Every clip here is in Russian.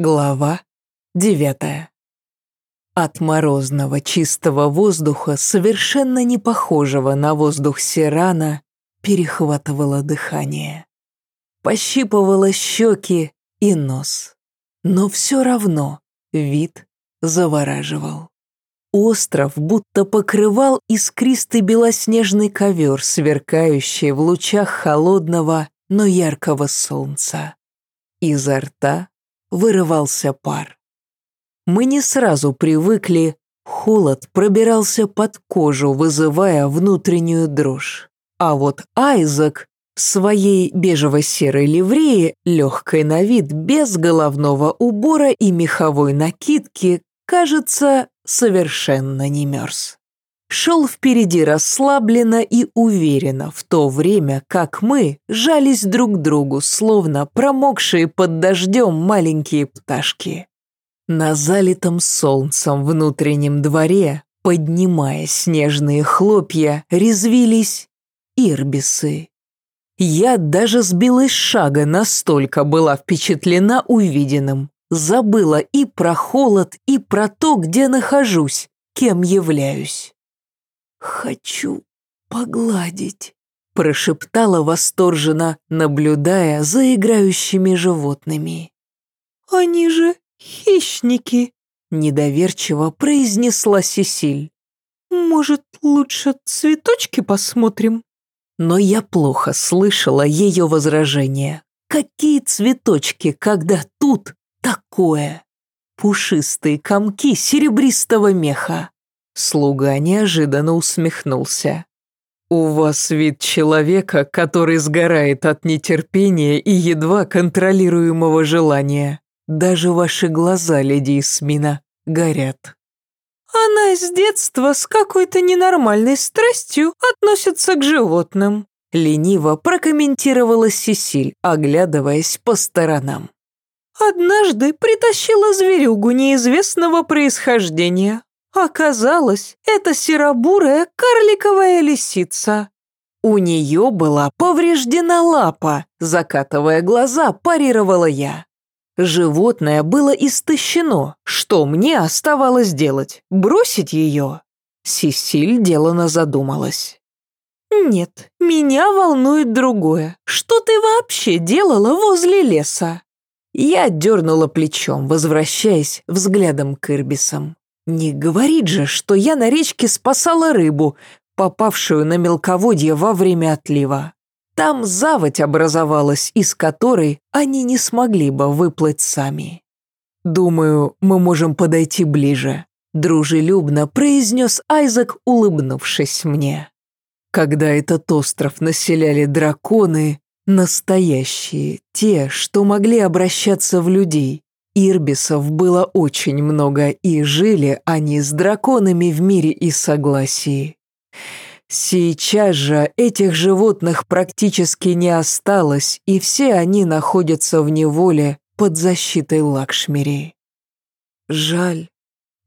Глава девятая. От морозного чистого воздуха, совершенно не похожего на воздух Сирана, перехватывало дыхание. Пощипывало щеки и нос. Но все равно вид завораживал. Остров будто покрывал искристый белоснежный ковер, сверкающий в лучах холодного, но яркого солнца. Изо рта вырывался пар. Мы не сразу привыкли, холод пробирался под кожу, вызывая внутреннюю дрожь. А вот Айзек в своей бежево-серой ливрее, легкой на вид, без головного убора и меховой накидки, кажется, совершенно не мерз шел впереди расслабленно и уверенно, в то время как мы жались друг к другу, словно промокшие под дождем маленькие пташки. На залитом солнцем внутреннем дворе, поднимая снежные хлопья, резвились ирбисы. Я даже сбилась шага, настолько была впечатлена увиденным. Забыла и про холод, и про то, где нахожусь, кем являюсь. «Хочу погладить», — прошептала восторженно, наблюдая за играющими животными. «Они же хищники», — недоверчиво произнесла Сесиль. «Может, лучше цветочки посмотрим?» Но я плохо слышала ее возражения. Какие цветочки, когда тут такое? Пушистые комки серебристого меха. Слуга неожиданно усмехнулся. «У вас вид человека, который сгорает от нетерпения и едва контролируемого желания. Даже ваши глаза, леди Исмина, горят». «Она с детства с какой-то ненормальной страстью относится к животным», лениво прокомментировала Сесиль, оглядываясь по сторонам. «Однажды притащила зверюгу неизвестного происхождения. Оказалось, это серобурая карликовая лисица. У нее была повреждена лапа, закатывая глаза, парировала я. Животное было истощено. Что мне оставалось делать? Бросить ее? Сесиль делано задумалась. «Нет, меня волнует другое. Что ты вообще делала возле леса?» Я дернула плечом, возвращаясь взглядом к Ирбисам. Не говорит же, что я на речке спасала рыбу, попавшую на мелководье во время отлива. Там заводь образовалась, из которой они не смогли бы выплыть сами. «Думаю, мы можем подойти ближе», — дружелюбно произнес Айзек, улыбнувшись мне. Когда этот остров населяли драконы, настоящие, те, что могли обращаться в людей, Ирбисов было очень много, и жили они с драконами в мире и согласии. Сейчас же этих животных практически не осталось, и все они находятся в неволе под защитой Лакшмири. Жаль,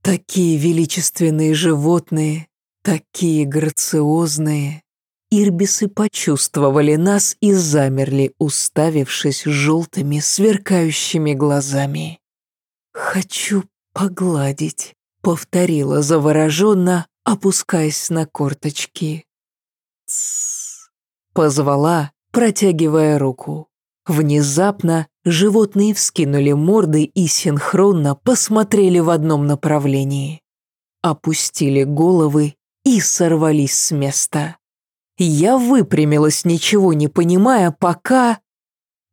такие величественные животные, такие грациозные. Ирбисы почувствовали нас и замерли, уставившись желтыми, сверкающими глазами. «Хочу погладить», — повторила завороженно, опускаясь на корточки. «Тссс», — позвала, протягивая руку. Внезапно животные вскинули морды и синхронно посмотрели в одном направлении. Опустили головы и сорвались с места. Я выпрямилась, ничего не понимая, пока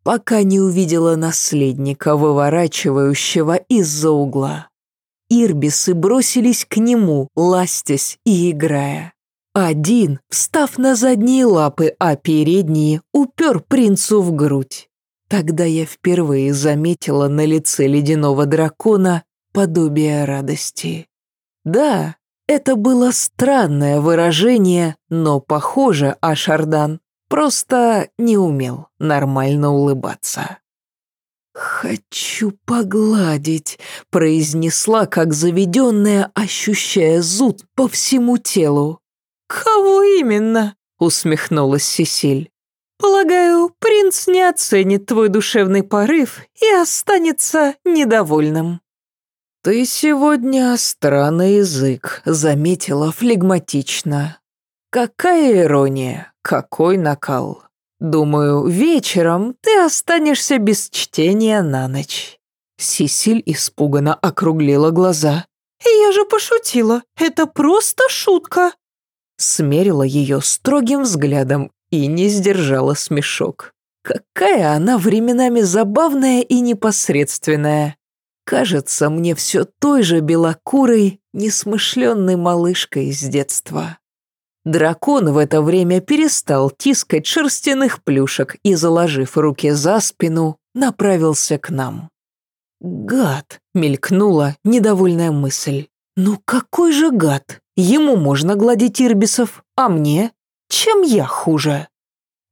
пока не увидела наследника, выворачивающего из-за угла. Ирбисы бросились к нему, ластясь и играя. Один, встав на задние лапы, а передние, упер принцу в грудь. Тогда я впервые заметила на лице ледяного дракона подобие радости. Да, это было странное выражение, но, похоже, Ашардан Просто не умел нормально улыбаться. «Хочу погладить», — произнесла, как заведенная, ощущая зуд по всему телу. «Кого именно?» — усмехнулась Сесиль. Полагаю, принц не оценит твой душевный порыв и останется недовольным». «Ты сегодня странный язык», — заметила флегматично. «Какая ирония, какой накал. Думаю, вечером ты останешься без чтения на ночь». Сисиль испуганно округлила глаза. «Я же пошутила, это просто шутка!» Смерила ее строгим взглядом и не сдержала смешок. Какая она временами забавная и непосредственная. Кажется мне все той же белокурой, несмышленной малышкой из детства. Дракон в это время перестал тискать шерстяных плюшек и, заложив руки за спину, направился к нам. «Гад!» — мелькнула недовольная мысль. «Ну какой же гад? Ему можно гладить ирбисов, а мне? Чем я хуже?»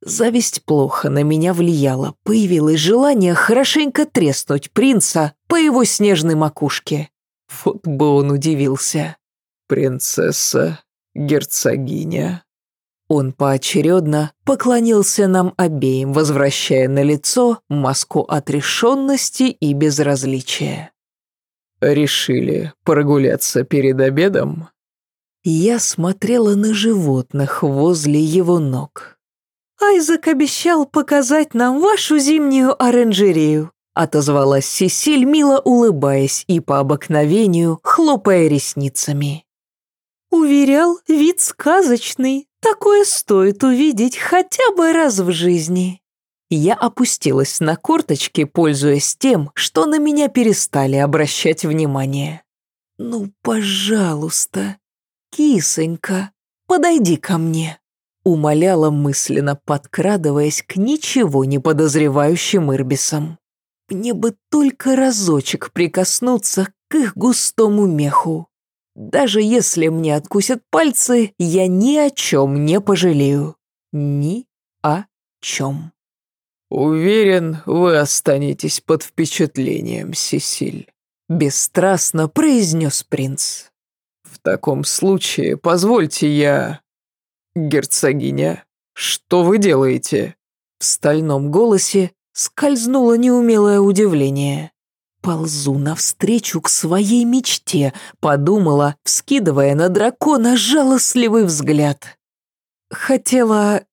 Зависть плохо на меня влияла. Появилось желание хорошенько треснуть принца по его снежной макушке. Вот бы он удивился. «Принцесса, герцогиня». Он поочередно поклонился нам обеим, возвращая на лицо маску отрешенности и безразличия. «Решили прогуляться перед обедом?» Я смотрела на животных возле его ног. «Айзек обещал показать нам вашу зимнюю оранжерею», отозвалась Сесиль, мило улыбаясь и по обыкновению хлопая ресницами. «Уверял, вид сказочный, такое стоит увидеть хотя бы раз в жизни». Я опустилась на корточки, пользуясь тем, что на меня перестали обращать внимание. «Ну, пожалуйста, кисонька, подойди ко мне», умоляла мысленно, подкрадываясь к ничего не подозревающим ирбисам. Мне бы только разочек прикоснуться к их густому меху. Даже если мне откусят пальцы, я ни о чем не пожалею. Ни о чем. «Уверен, вы останетесь под впечатлением, Сесиль», — бесстрастно произнес принц. «В таком случае позвольте я «Герцогиня, что вы делаете?» В стальном голосе скользнуло неумелое удивление. «Ползу навстречу к своей мечте», — подумала, вскидывая на дракона жалостливый взгляд. Хотела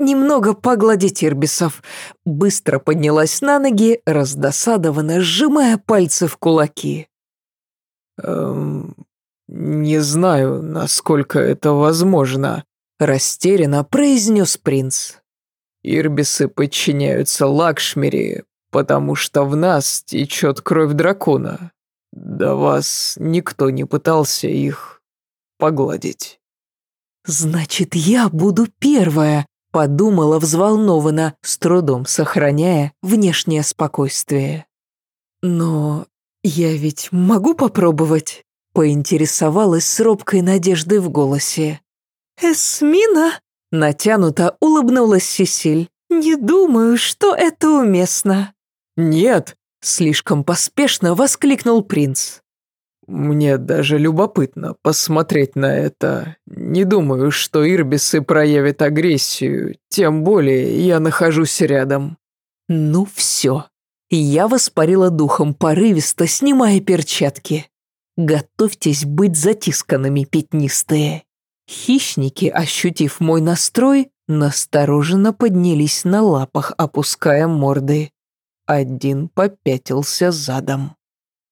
немного погладить Ирбисов. Быстро поднялась на ноги, раздосадованно сжимая пальцы в кулаки. «Эм, не знаю, насколько это возможно», Растерянно произнес принц. Ирбисы подчиняются Лакшмири, потому что в нас течет кровь дракона. До вас никто не пытался их погладить. «Значит, я буду первая», — подумала взволнованно, с трудом сохраняя внешнее спокойствие. «Но я ведь могу попробовать?» — поинтересовалась с робкой надеждой в голосе. «Эсмина?» — натянуто улыбнулась Сесиль. «Не думаю, что это уместно». «Нет!» — слишком поспешно воскликнул принц. «Мне даже любопытно посмотреть на это. Не думаю, что Ирбисы проявят агрессию, тем более я нахожусь рядом». «Ну все». Я воспарила духом порывисто, снимая перчатки. «Готовьтесь быть затисканными, пятнистые». Хищники, ощутив мой настрой, настороженно поднялись на лапах, опуская морды. Один попятился задом.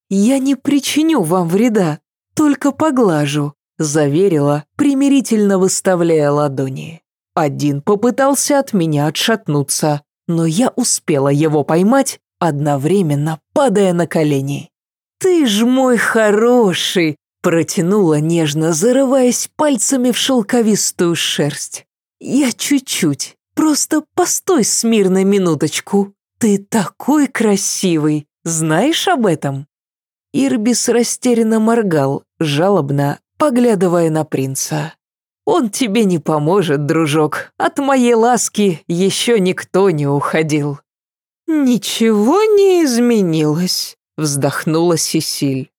«Я не причиню вам вреда, только поглажу», заверила, примирительно выставляя ладони. Один попытался от меня отшатнуться, но я успела его поймать, одновременно падая на колени. «Ты ж мой хороший!» Протянула нежно, зарываясь пальцами в шелковистую шерсть. «Я чуть-чуть, просто постой смирно минуточку. Ты такой красивый, знаешь об этом?» Ирбис растерянно моргал, жалобно поглядывая на принца. «Он тебе не поможет, дружок. От моей ласки еще никто не уходил». «Ничего не изменилось», — вздохнула Сесиль.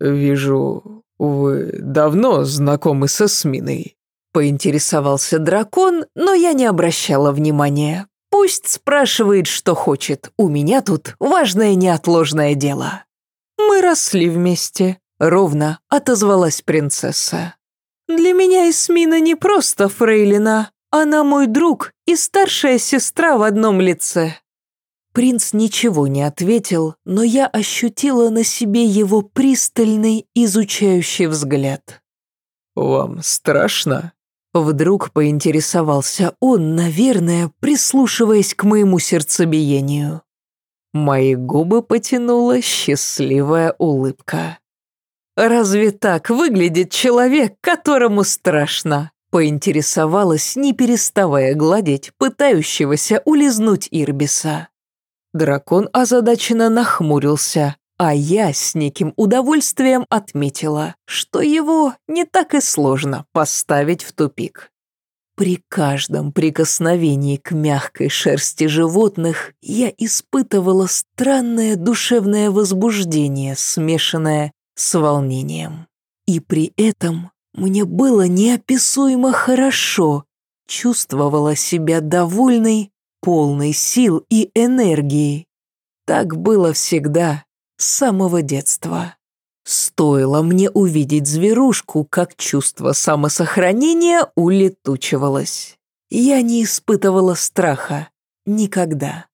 «Вижу, вы давно знакомы со Сминой?» Поинтересовался дракон, но я не обращала внимания. Пусть спрашивает, что хочет. У меня тут важное неотложное дело. Мы росли вместе, ровно отозвалась принцесса. Для меня Эсмина не просто фрейлина, она мой друг и старшая сестра в одном лице. Принц ничего не ответил, но я ощутила на себе его пристальный, изучающий взгляд. «Вам страшно?» Вдруг поинтересовался он, наверное, прислушиваясь к моему сердцебиению. Мои губы потянула счастливая улыбка. «Разве так выглядит человек, которому страшно?» поинтересовалась, не переставая гладить пытающегося улизнуть Ирбиса. Дракон озадаченно нахмурился, а я с неким удовольствием отметила, что его не так и сложно поставить в тупик. При каждом прикосновении к мягкой шерсти животных я испытывала странное душевное возбуждение, смешанное с волнением. И при этом мне было неописуемо хорошо, чувствовала себя довольной, полной сил и энергии. Так было всегда, с самого детства. Стоило мне увидеть зверушку, как чувство самосохранения улетучивалось. Я не испытывала страха. Никогда.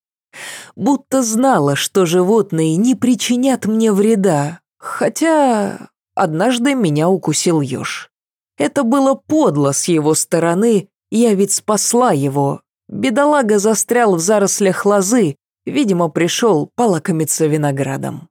Будто знала, что животные не причинят мне вреда, хотя однажды меня укусил еж. Это было подло с его стороны, я ведь спасла его. Бедолага застрял в зарослях лозы, видимо, пришел полакомиться виноградом.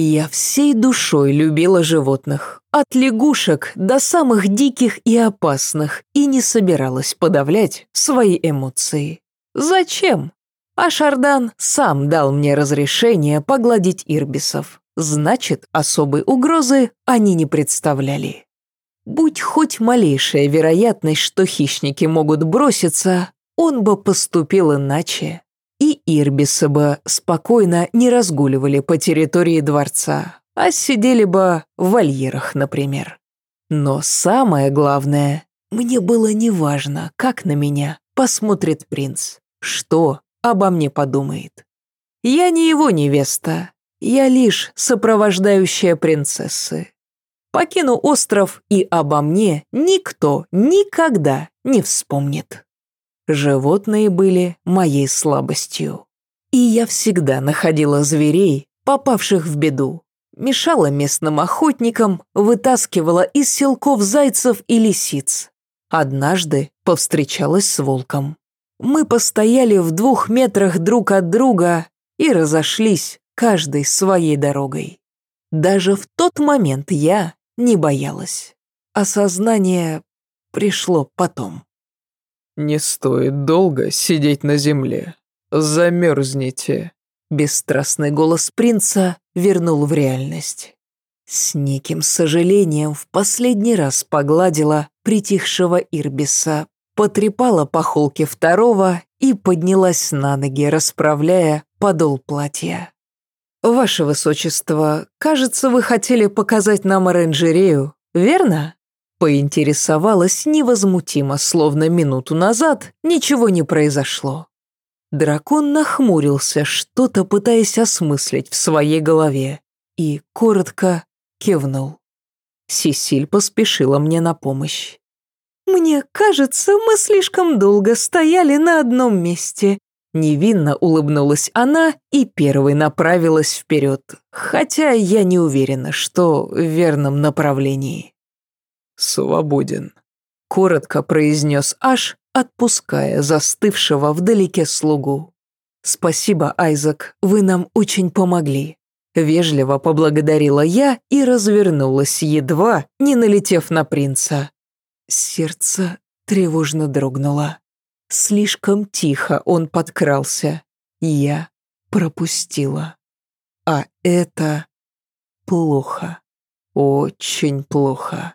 Я всей душой любила животных, от лягушек до самых диких и опасных, и не собиралась подавлять свои эмоции. Зачем? А Шардан сам дал мне разрешение погладить ирбисов. Значит, особой угрозы они не представляли. Будь хоть малейшая вероятность, что хищники могут броситься, он бы поступил иначе и Ирбисы бы спокойно не разгуливали по территории дворца, а сидели бы в вольерах, например. Но самое главное, мне было неважно, как на меня посмотрит принц, что обо мне подумает. Я не его невеста, я лишь сопровождающая принцессы. Покину остров, и обо мне никто никогда не вспомнит. Животные были моей слабостью. И я всегда находила зверей, попавших в беду. Мешала местным охотникам, вытаскивала из селков зайцев и лисиц. Однажды повстречалась с волком. Мы постояли в двух метрах друг от друга и разошлись каждой своей дорогой. Даже в тот момент я не боялась. Осознание пришло потом. «Не стоит долго сидеть на земле. Замерзнете». Бесстрастный голос принца вернул в реальность. С неким сожалением в последний раз погладила притихшего Ирбиса, потрепала по холке второго и поднялась на ноги, расправляя подол платья. «Ваше высочество, кажется, вы хотели показать нам оранжерею, верно?» Поинтересовалась невозмутимо, словно минуту назад ничего не произошло. Дракон нахмурился, что-то пытаясь осмыслить в своей голове, и коротко кивнул. Сесиль поспешила мне на помощь. «Мне кажется, мы слишком долго стояли на одном месте», Невинно улыбнулась она и первой направилась вперед, хотя я не уверена, что в верном направлении свободен», — коротко произнес Аш, отпуская застывшего вдалеке слугу. «Спасибо, Айзек, вы нам очень помогли». Вежливо поблагодарила я и развернулась, едва не налетев на принца. Сердце тревожно дрогнуло. Слишком тихо он подкрался. Я пропустила. А это плохо. Очень плохо.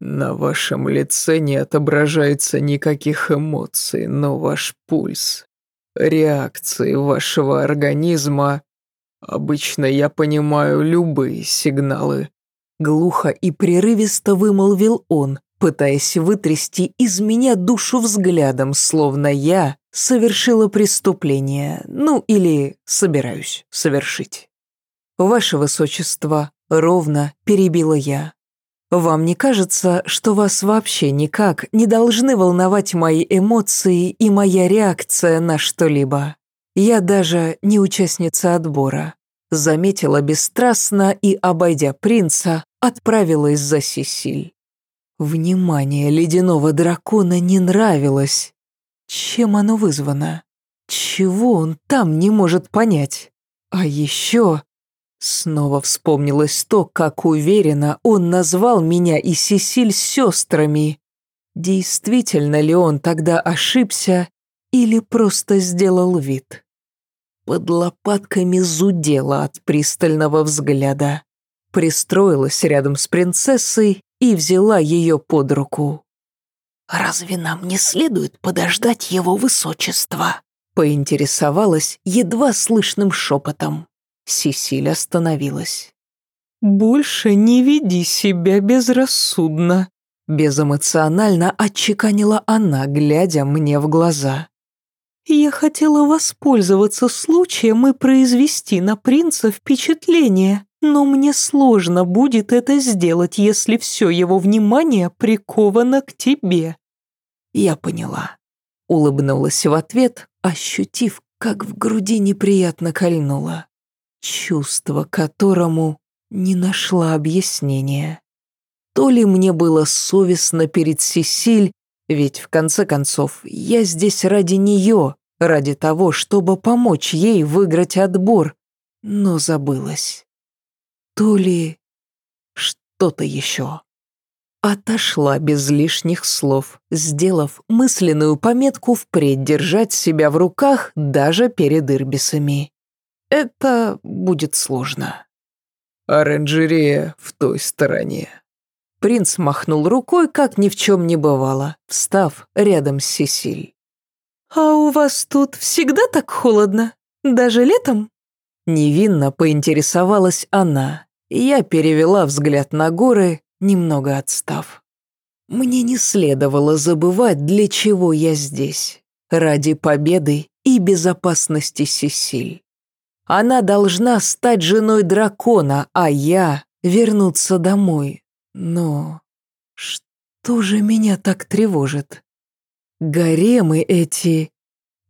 На вашем лице не отображается никаких эмоций, но ваш пульс, реакции вашего организма... Обычно я понимаю любые сигналы. Глухо и прерывисто вымолвил он, пытаясь вытрясти из меня душу взглядом, словно я совершила преступление, ну или собираюсь совершить. «Ваше Высочество», — ровно перебила я. «Вам не кажется, что вас вообще никак не должны волновать мои эмоции и моя реакция на что-либо? Я даже не участница отбора». Заметила бесстрастно и, обойдя принца, отправилась за Сесиль. Внимание ледяного дракона не нравилось. Чем оно вызвано? Чего он там не может понять? А еще... Снова вспомнилось то, как уверенно он назвал меня и Сесиль сестрами. Действительно ли он тогда ошибся или просто сделал вид? Под лопатками зудела от пристального взгляда. Пристроилась рядом с принцессой и взяла ее под руку. «Разве нам не следует подождать его высочества?» поинтересовалась едва слышным шепотом. Сесиль остановилась. «Больше не веди себя безрассудно», безэмоционально отчеканила она, глядя мне в глаза. «Я хотела воспользоваться случаем и произвести на принца впечатление, но мне сложно будет это сделать, если все его внимание приковано к тебе». Я поняла. Улыбнулась в ответ, ощутив, как в груди неприятно кольнуло. Чувство, которому не нашла объяснения. То ли мне было совестно перед Сесиль, ведь в конце концов я здесь ради нее, ради того, чтобы помочь ей выиграть отбор, но забылась то ли что-то еще. Отошла без лишних слов, сделав мысленную пометку впредь держать себя в руках даже перед ирбисами. Это будет сложно. Оранжерея в той стороне. Принц махнул рукой, как ни в чем не бывало, встав рядом с Сесиль. «А у вас тут всегда так холодно? Даже летом?» Невинно поинтересовалась она, я перевела взгляд на горы, немного отстав. Мне не следовало забывать, для чего я здесь. Ради победы и безопасности Сесиль. Она должна стать женой дракона, а я вернуться домой. Но что же меня так тревожит? Гаремы эти,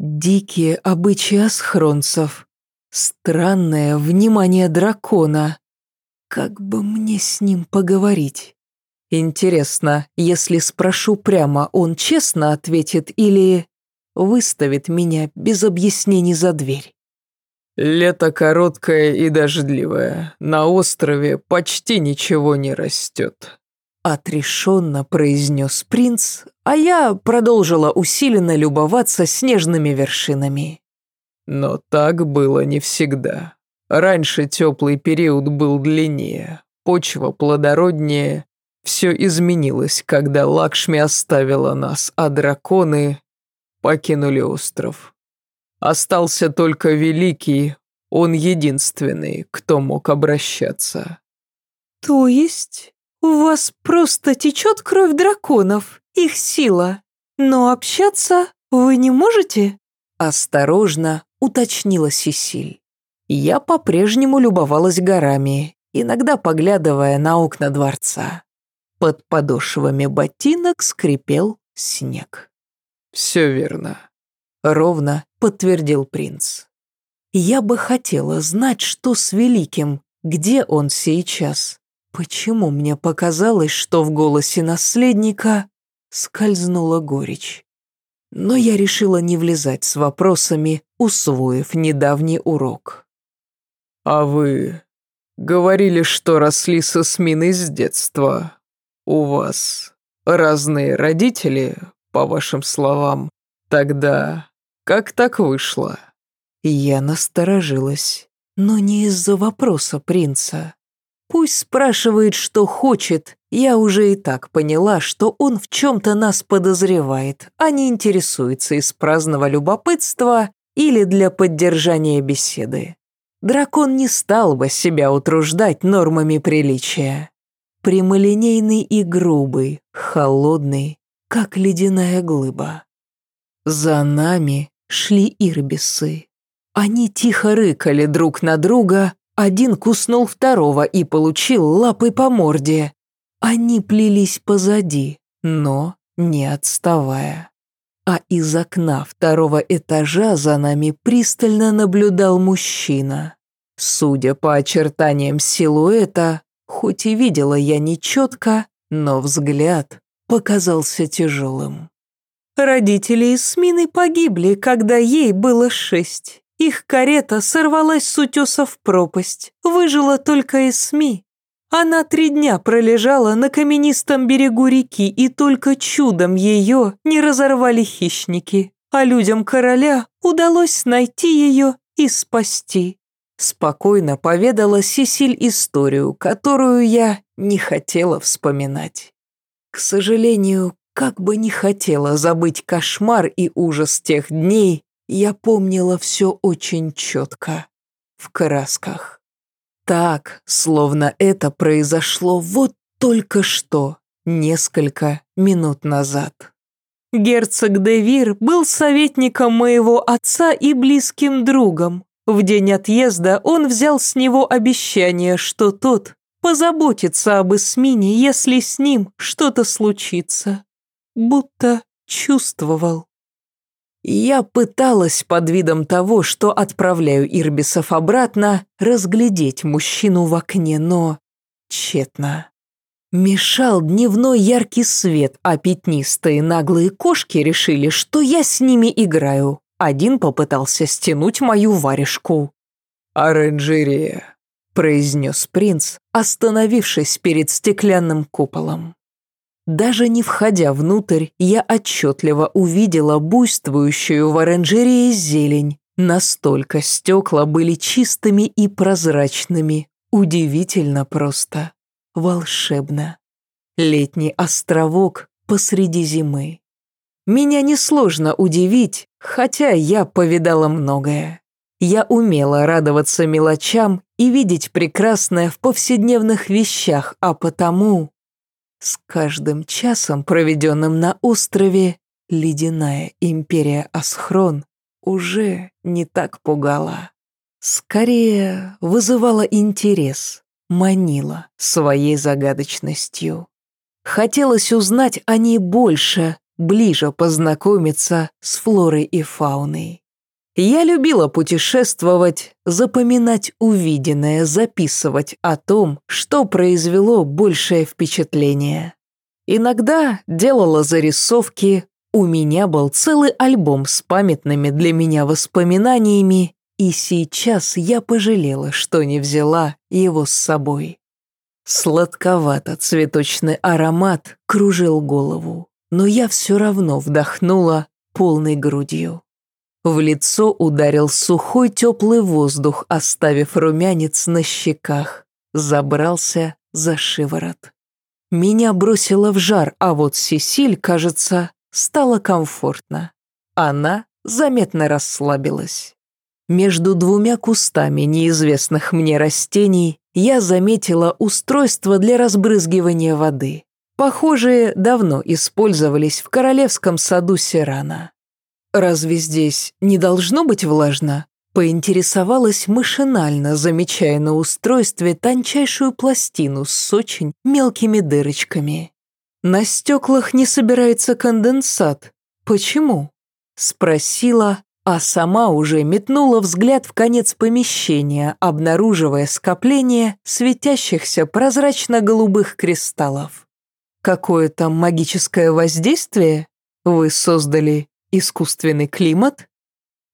дикие обычаи асхронцев, странное внимание дракона. Как бы мне с ним поговорить? Интересно, если спрошу прямо, он честно ответит или выставит меня без объяснений за дверь? Лето короткое и дождливое. На острове почти ничего не растет. Отрешенно произнес принц, а я продолжила усиленно любоваться снежными вершинами. Но так было не всегда. Раньше теплый период был длиннее, почва плодороднее. Все изменилось, когда Лакшми оставила нас, а драконы покинули остров. Остался только Великий, он единственный, кто мог обращаться. «То есть у вас просто течет кровь драконов, их сила, но общаться вы не можете?» Осторожно уточнила Сесиль. Я по-прежнему любовалась горами, иногда поглядывая на окна дворца. Под подошвами ботинок скрипел снег. «Все верно», — ровно подтвердил принц. «Я бы хотела знать, что с Великим, где он сейчас. Почему мне показалось, что в голосе наследника скользнула горечь?» Но я решила не влезать с вопросами, усвоив недавний урок. «А вы говорили, что росли со Сминой с детства. У вас разные родители, по вашим словам. Тогда как так вышло?» Я насторожилась, но не из-за вопроса принца. Пусть спрашивает, что хочет, я уже и так поняла, что он в чем-то нас подозревает, а не интересуется из праздного любопытства или для поддержания беседы дракон не стал бы себя утруждать нормами приличия. прямолинейный и грубый, холодный, как ледяная глыба. За нами шли ирбисы. Они тихо рыкали друг на друга, один куснул второго и получил лапой по морде. Они плелись позади, но не отставая. А из окна второго этажа за нами пристально наблюдал мужчина. Судя по очертаниям силуэта, хоть и видела я нечетко, но взгляд показался тяжелым. Родители Исмины погибли, когда ей было шесть. Их карета сорвалась с утеса в пропасть. Выжила только Эсми. Она три дня пролежала на каменистом берегу реки, и только чудом ее не разорвали хищники. А людям короля удалось найти ее и спасти. Спокойно поведала Сесиль историю, которую я не хотела вспоминать. К сожалению, как бы не хотела забыть кошмар и ужас тех дней, я помнила все очень четко, в красках. Так, словно это произошло вот только что, несколько минут назад. Герцог Девир был советником моего отца и близким другом. В день отъезда он взял с него обещание, что тот позаботится об Эсмине, если с ним что-то случится. Будто чувствовал. Я пыталась под видом того, что отправляю Ирбисов обратно, разглядеть мужчину в окне, но тщетно. Мешал дневной яркий свет, а пятнистые наглые кошки решили, что я с ними играю. Один попытался стянуть мою варежку. «Оранжерея», — произнес принц, остановившись перед стеклянным куполом. Даже не входя внутрь, я отчетливо увидела буйствующую в оранжерее зелень. Настолько стекла были чистыми и прозрачными. Удивительно просто. Волшебно. Летний островок посреди зимы. Меня несложно удивить, хотя я повидала многое. Я умела радоваться мелочам и видеть прекрасное в повседневных вещах, а потому с каждым часом, проведенным на острове, ледяная империя Асхрон уже не так пугала. Скорее, вызывала интерес, манила своей загадочностью. Хотелось узнать о ней больше, ближе познакомиться с флорой и фауной. Я любила путешествовать, запоминать увиденное, записывать о том, что произвело большее впечатление. Иногда делала зарисовки, у меня был целый альбом с памятными для меня воспоминаниями, и сейчас я пожалела, что не взяла его с собой. Сладковато-цветочный аромат кружил голову, но я все равно вдохнула полной грудью. В лицо ударил сухой теплый воздух, оставив румянец на щеках. Забрался за шиворот. Меня бросило в жар, а вот Сесиль, кажется, стало комфортно. Она заметно расслабилась. Между двумя кустами неизвестных мне растений я заметила устройство для разбрызгивания воды. Похожие давно использовались в королевском саду Сирана. «Разве здесь не должно быть влажно?» Поинтересовалась машинально, замечая на устройстве тончайшую пластину с очень мелкими дырочками. «На стеклах не собирается конденсат. Почему?» Спросила, а сама уже метнула взгляд в конец помещения, обнаруживая скопление светящихся прозрачно-голубых кристаллов. «Какое-то магическое воздействие вы создали Искусственный климат?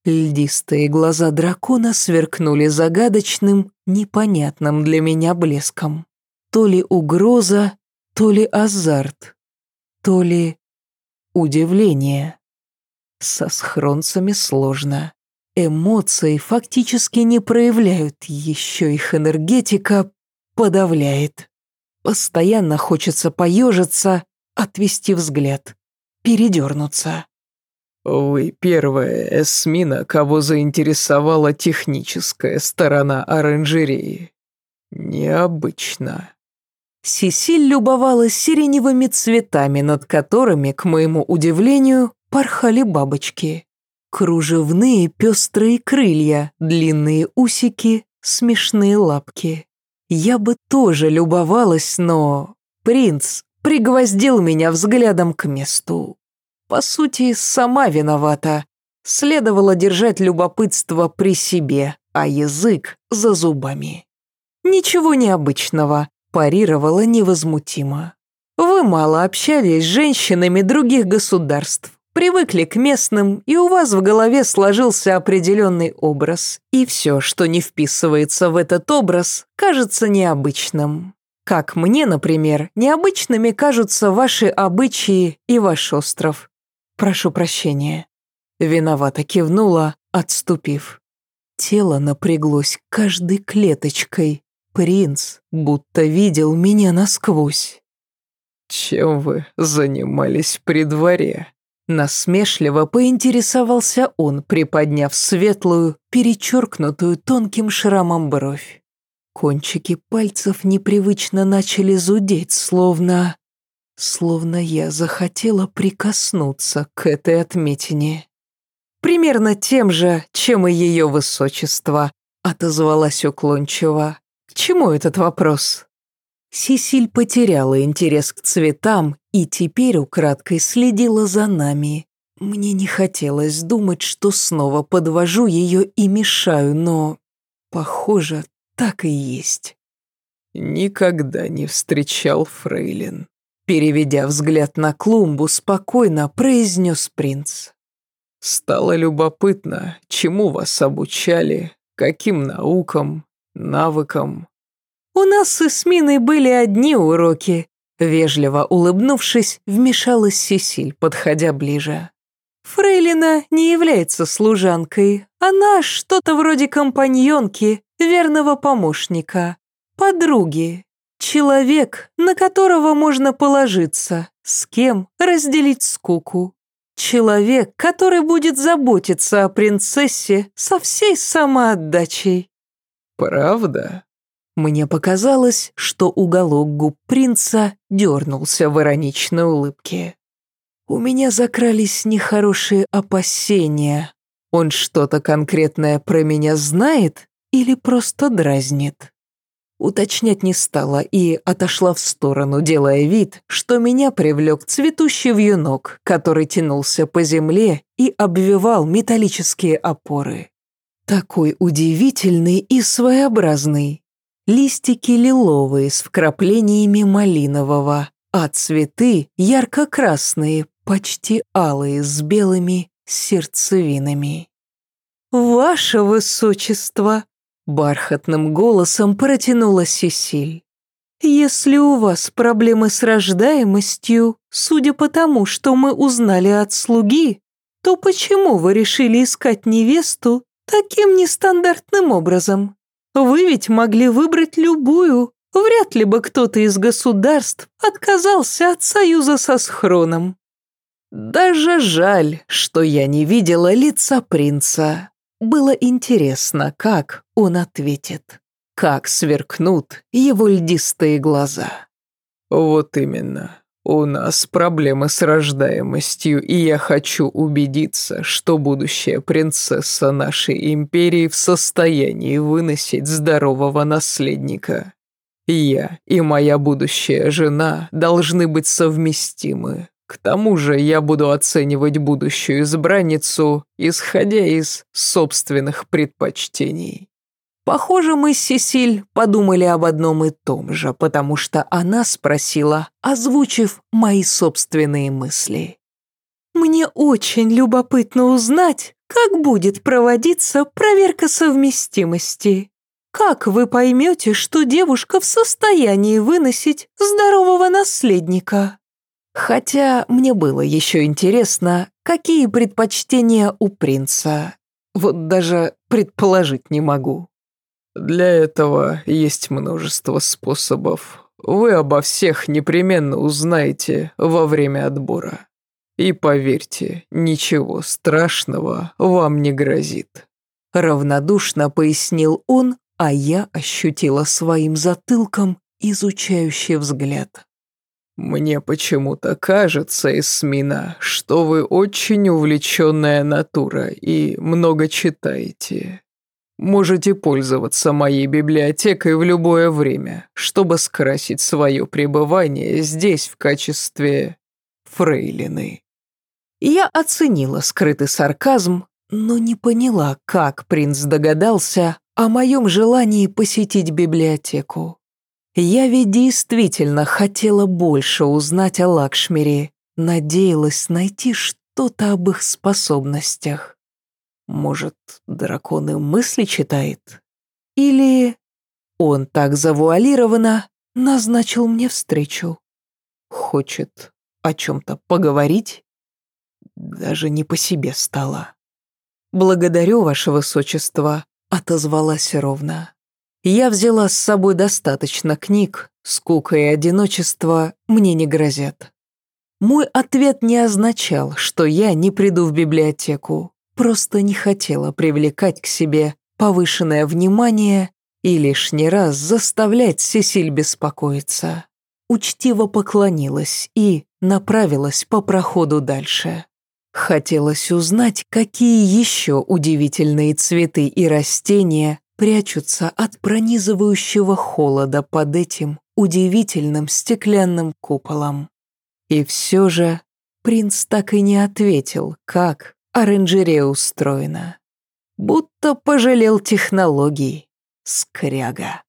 Льдистые глаза дракона сверкнули загадочным, непонятным для меня блеском. То ли угроза, то ли азарт, то ли удивление. Со схронцами сложно. Эмоции фактически не проявляют, еще их энергетика подавляет. Постоянно хочется поежиться, отвести взгляд, передернуться. Вы первая эсмина, кого заинтересовала техническая сторона оранжереи. Необычно. Сесиль любовалась сиреневыми цветами, над которыми, к моему удивлению, порхали бабочки. Кружевные пестрые крылья, длинные усики, смешные лапки. Я бы тоже любовалась, но... Принц пригвоздил меня взглядом к месту. По сути, сама виновата. Следовало держать любопытство при себе, а язык за зубами. Ничего необычного, парировала невозмутимо. Вы мало общались с женщинами других государств, привыкли к местным, и у вас в голове сложился определенный образ, и все, что не вписывается в этот образ, кажется необычным. Как мне, например, необычными кажутся ваши обычаи и ваш остров. Прошу прощения. Виновато кивнула, отступив. Тело напряглось каждой клеточкой. Принц будто видел меня насквозь. «Чем вы занимались при дворе?» Насмешливо поинтересовался он, приподняв светлую, перечеркнутую тонким шрамом бровь. Кончики пальцев непривычно начали зудеть, словно... Словно я захотела прикоснуться к этой отметине. Примерно тем же, чем и ее высочество, отозвалась уклончиво. К чему этот вопрос? Сисиль потеряла интерес к цветам и теперь украдкой следила за нами. Мне не хотелось думать, что снова подвожу ее и мешаю, но, похоже, так и есть. Никогда не встречал Фрейлин. Переведя взгляд на клумбу, спокойно произнес принц. Стало любопытно, чему вас обучали, каким наукам, навыкам. У нас с Эсминой были одни уроки. Вежливо улыбнувшись, вмешалась Сесиль, подходя ближе. Фрейлина не является служанкой. Она что-то вроде компаньонки, верного помощника, подруги. Человек, на которого можно положиться, с кем разделить скуку. Человек, который будет заботиться о принцессе со всей самоотдачей. Правда? Мне показалось, что уголок губ принца дернулся в ироничной улыбке. У меня закрались нехорошие опасения. Он что-то конкретное про меня знает или просто дразнит? Уточнять не стала и отошла в сторону, делая вид, что меня привлек цветущий вьюнок, который тянулся по земле и обвивал металлические опоры. Такой удивительный и своеобразный. Листики лиловые с вкраплениями малинового, а цветы ярко-красные, почти алые, с белыми сердцевинами. «Ваше высочество!» Бархатным голосом протянула Сесиль. «Если у вас проблемы с рождаемостью, судя по тому, что мы узнали от слуги, то почему вы решили искать невесту таким нестандартным образом? Вы ведь могли выбрать любую. Вряд ли бы кто-то из государств отказался от союза со схроном. Даже жаль, что я не видела лица принца. Было интересно, как он ответит, как сверкнут его льдистые глаза. «Вот именно. У нас проблемы с рождаемостью, и я хочу убедиться, что будущая принцесса нашей империи в состоянии выносить здорового наследника. Я и моя будущая жена должны быть совместимы, к тому же я буду оценивать будущую избранницу, исходя из собственных предпочтений. Похоже, мы с Сесиль подумали об одном и том же, потому что она спросила, озвучив мои собственные мысли. «Мне очень любопытно узнать, как будет проводиться проверка совместимости. Как вы поймете, что девушка в состоянии выносить здорового наследника?» Хотя мне было еще интересно, какие предпочтения у принца. Вот даже предположить не могу. Для этого есть множество способов. Вы обо всех непременно узнаете во время отбора. И поверьте, ничего страшного вам не грозит. Равнодушно пояснил он, а я ощутила своим затылком изучающий взгляд. «Мне почему-то кажется, Эсмина, что вы очень увлеченная натура и много читаете. Можете пользоваться моей библиотекой в любое время, чтобы скрасить свое пребывание здесь в качестве фрейлины». Я оценила скрытый сарказм, но не поняла, как принц догадался о моем желании посетить библиотеку. Я ведь действительно хотела больше узнать о Лакшмире, надеялась найти что-то об их способностях. Может, драконы мысли читает? Или он так завуалированно назначил мне встречу? Хочет о чем-то поговорить? Даже не по себе стало. «Благодарю, ваше высочество», — отозвалась ровно. Я взяла с собой достаточно книг, скука и одиночество мне не грозят. Мой ответ не означал, что я не приду в библиотеку, просто не хотела привлекать к себе повышенное внимание и лишний раз заставлять Сесиль беспокоиться. Учтиво поклонилась и направилась по проходу дальше. Хотелось узнать, какие еще удивительные цветы и растения прячутся от пронизывающего холода под этим удивительным стеклянным куполом. И все же принц так и не ответил, как оранжерея устроена. Будто пожалел технологий. Скряга.